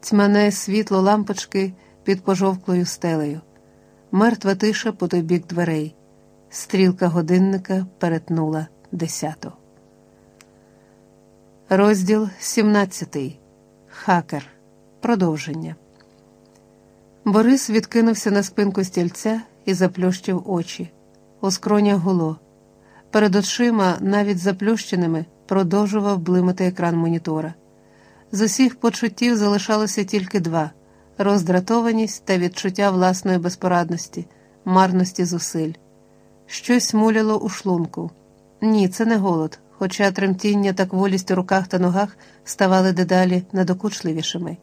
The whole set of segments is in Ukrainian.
тьмяне світло лампочки під пожовклою стелею, мертва тиша по той бік дверей. Стрілка годинника перетнула десяту. Розділ 17. Хакер. Продовження. Борис відкинувся на спинку стільця і заплющив очі. У скронях гуло. Перед очима, навіть заплющеними, продовжував блимати екран монітора. З усіх почуттів залишалося тільки два роздратованість та відчуття власної безпорадності, марності зусиль. Щось муляло у шлунку. Ні, це не голод, хоча тремтіння та кволість у руках та ногах ставали дедалі надокучливішими.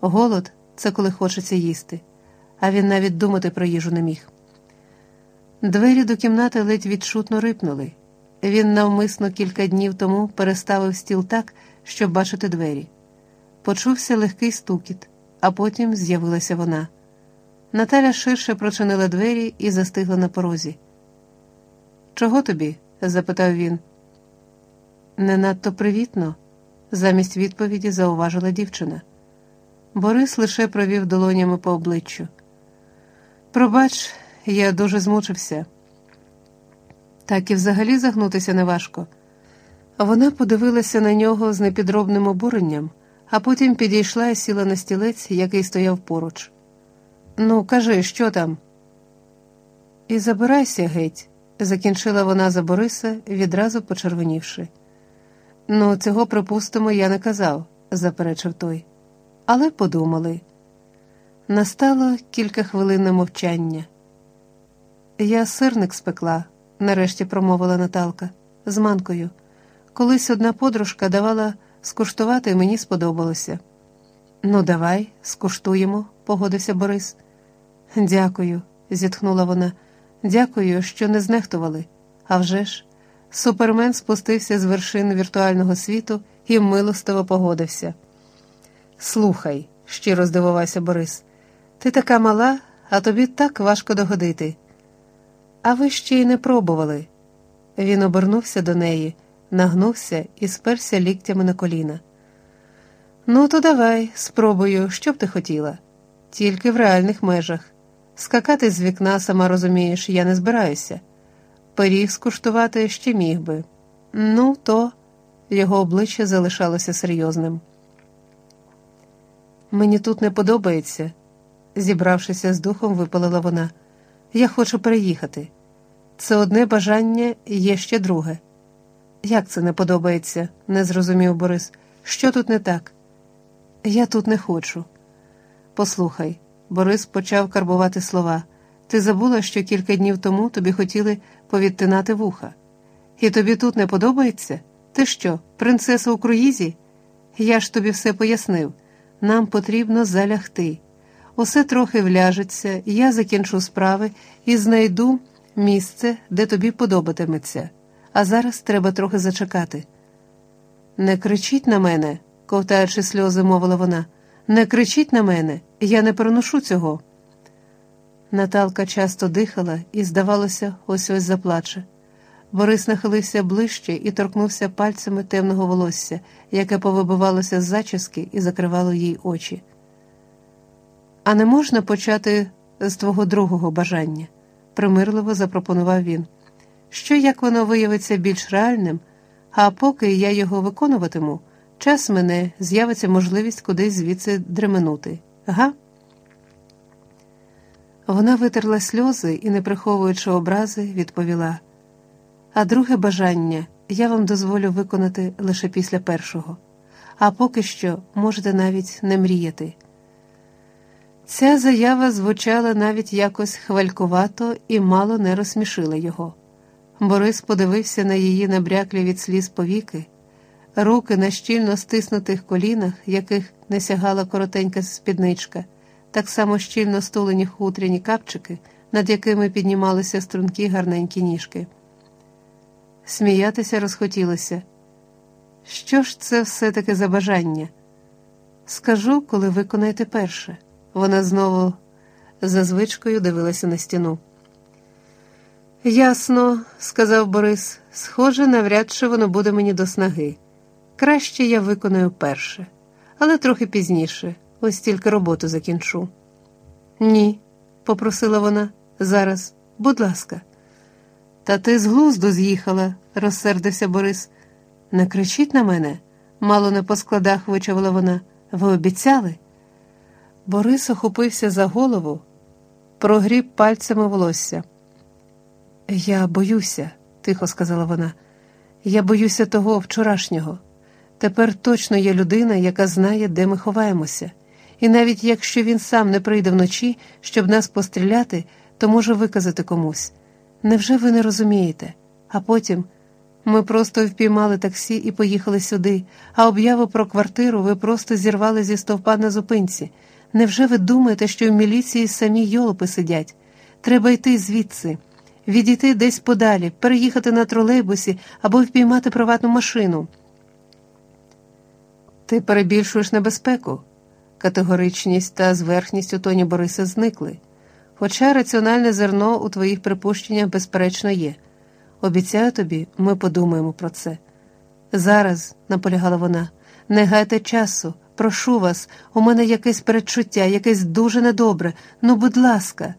Голод це коли хочеться їсти, а він навіть думати про їжу не міг. Двері до кімнати ледь відчутно рипнули. Він навмисно кілька днів тому переставив стіл так, щоб бачити двері. Почувся легкий стукіт, а потім з'явилася вона. Наталя ширше прочинила двері і застигла на порозі. Чого тобі? запитав він. Не надто привітно, замість відповіді зауважила дівчина. Борис лише провів долонями по обличчю. Пробач, я дуже змучився. Так і взагалі загнутися неважко. Вона подивилася на нього з непідробним обуренням, а потім підійшла і сіла на стілець, який стояв поруч. Ну, кажи, що там? І забирайся геть, закінчила вона за Бориса, відразу почервонівши. Ну, цього, припустимо, я не казав, заперечив той. Але подумали. Настало кілька хвилин мовчання. Я сирник спекла, нарешті промовила Наталка, з манкою. Колись одна подружка давала скуштувати, і мені сподобалося. Ну, давай, скуштуємо, погодився Борис. Дякую, зітхнула вона. Дякую, що не знехтували. А вже ж, супермен спустився з вершин віртуального світу і милостиво погодився. Слухай, щиро здивувався Борис, ти така мала, а тобі так важко догодити. А ви ще й не пробували. Він обернувся до неї, нагнувся і сперся ліктями на коліна. Ну, то давай, спробую, що б ти хотіла, тільки в реальних межах. Скакати з вікна, сама розумієш, я не збираюся. Пиріг скуштувати ще міг би. Ну, то його обличчя залишалося серйозним. Мені тут не подобається, зібравшися з духом, випалила вона. Я хочу переїхати. Це одне бажання є ще друге. Як це не подобається? не зрозумів Борис. Що тут не так? Я тут не хочу. Послухай, Борис почав карбувати слова. Ти забула, що кілька днів тому тобі хотіли повідтинати вуха. І тобі тут не подобається? Ти що, принцеса у круїзі? Я ж тобі все пояснив. Нам потрібно залягти. Усе трохи вляжеться, я закінчу справи і знайду місце, де тобі подобатиметься, а зараз треба трохи зачекати. Не кричіть на мене, ковтаючи сльози, мовила вона. Не кричіть на мене, я не переношу цього. Наталка часто дихала і, здавалося, ось ось заплаче. Борис нахилився ближче і торкнувся пальцями темного волосся, яке повибивалося з зачіски і закривало їй очі. А не можна почати з твого другого бажання, примирливо запропонував він. Що як воно виявиться більш реальним, а поки я його виконуватиму, час мене з'явиться можливість кудись звідси дременути. Га? Вона витерла сльози і, не приховуючи образи, відповіла. А друге бажання я вам дозволю виконати лише після першого, а поки що можете навіть не мріяти. Ця заява звучала навіть якось хвалькувато і мало не розсмішила його. Борис подивився на її набряклі від сліз повіки, руки на щільно стиснутих колінах, яких не сягала коротенька спідничка, так само щільно стулені хутряні капчики, над якими піднімалися стрункі гарненькі ніжки. Сміятися розхотілося. Що ж це все таки за бажання? Скажу, коли виконаєте перше. Вона знову за звичкою дивилася на стіну. Ясно, сказав Борис, схоже, навряд чи воно буде мені до снаги. Краще я виконаю перше, але трохи пізніше, ось тільки роботу закінчу. Ні, попросила вона, зараз, будь ласка. Та ти з глузду з'їхала, розсердився Борис. Не кричіть на мене, мало не по складах вичавила вона. Ви обіцяли? Борис охопився за голову, прогріб пальцями волосся. Я боюся, тихо сказала вона. Я боюся того вчорашнього. Тепер точно є людина, яка знає, де ми ховаємося, і навіть якщо він сам не прийде вночі, щоб нас постріляти, то може виказати комусь. Невже ви не розумієте? А потім ми просто впіймали таксі і поїхали сюди, а об'яву про квартиру ви просто зірвали зі стовпа на зупинці. Невже ви думаєте, що в міліції самі йолопи сидять? Треба йти звідси, відійти десь подалі, переїхати на тролейбусі або впіймати приватну машину. Ти перебільшуєш небезпеку. Категоричність та зверхність у тоні Бориса зникли. Хоча раціональне зерно у твоїх припущеннях, безперечно, є. Обіцяю тобі, ми подумаємо про це. Зараз, наполягала вона, не гайте часу, прошу вас, у мене якесь передчуття, якесь дуже недобре. Ну, будь ласка.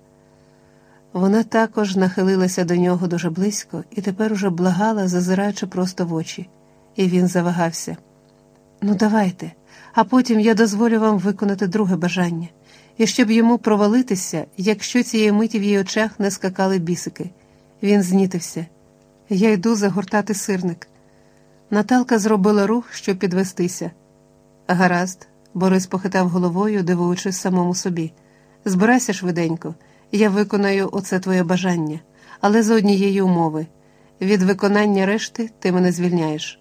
Вона також нахилилася до нього дуже близько і тепер уже благала, зазираючи просто в очі, і він завагався. Ну, давайте, а потім я дозволю вам виконати друге бажання, і щоб йому провалитися, якщо цієї миті в її очах не скакали бісики. Він знітився. Я йду загортати сирник. Наталка зробила рух, щоб підвестися. Гаразд, Борис похитав головою, дивуючись самому собі. Збирайся швиденько, я виконаю оце твоє бажання, але за однієї умови від виконання решти ти мене звільняєш.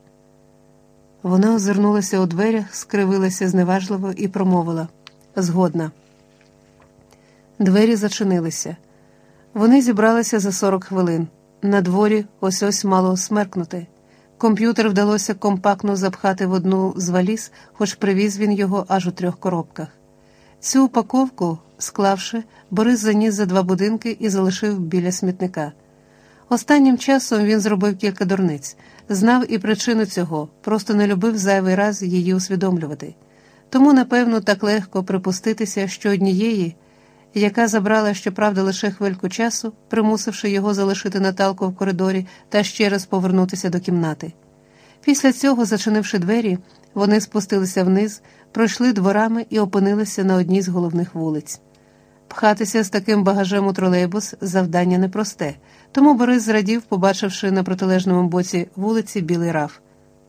Вона озирнулася у дверях, скривилася зневажливо і промовила згодна. Двері зачинилися. Вони зібралися за 40 хвилин. На дворі ось ось мало смеркнути. Комп'ютер вдалося компактно запхати в одну з валіз, хоч привіз він його аж у трьох коробках. Цю упаковку, склавши, Борис заніс за два будинки і залишив біля смітника. Останнім часом він зробив кілька дурниць, знав і причину цього, просто не любив зайвий раз її усвідомлювати. Тому, напевно, так легко припуститися, що однієї яка забрала, щоправда, лише хвильку часу, примусивши його залишити Наталку в коридорі та ще раз повернутися до кімнати. Після цього, зачинивши двері, вони спустилися вниз, пройшли дворами і опинилися на одній з головних вулиць. Пхатися з таким багажем у тролейбус завдання непросте, тому Борис зрадів, побачивши на протилежному боці вулиці білий раф.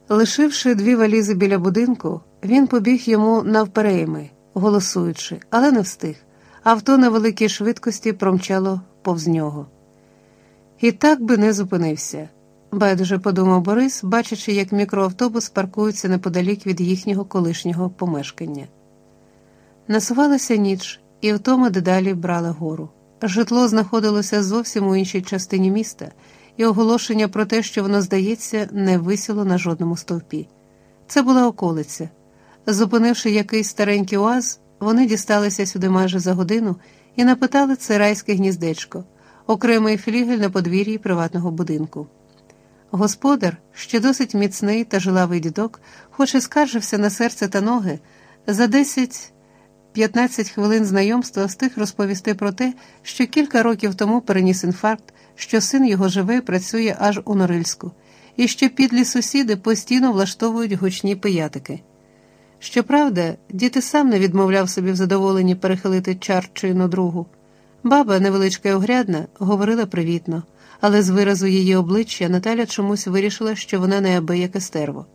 Лишивши дві валізи біля будинку, він побіг йому навперейми, голосуючи, але не встиг. Авто на великій швидкості промчало повз нього. І так би не зупинився, байдуже подумав Борис, бачачи, як мікроавтобус паркується неподалік від їхнього колишнього помешкання. Насувалася ніч, і втома дедалі брала гору. Житло знаходилося зовсім у іншій частині міста, і оголошення про те, що воно здається, не висіло на жодному стовпі. Це була околиця. Зупинивши якийсь старенький уаз, вони дісталися сюди майже за годину і напитали це райське гніздечко, окремий флігель на подвір'ї приватного будинку. Господар, ще досить міцний та жилавий дідок, хоч і скаржився на серце та ноги, за 10-15 хвилин знайомства встиг розповісти про те, що кілька років тому переніс інфаркт, що син його живе і працює аж у Норильську, і що підлі сусіди постійно влаштовують гучні пиятики. Щоправда, діти сам не відмовляв собі в задоволенні перехилити чарчину другу. Баба, невеличка і огрядна, говорила привітно, але з виразу її обличчя Наталя чомусь вирішила, що вона неабияке стерво.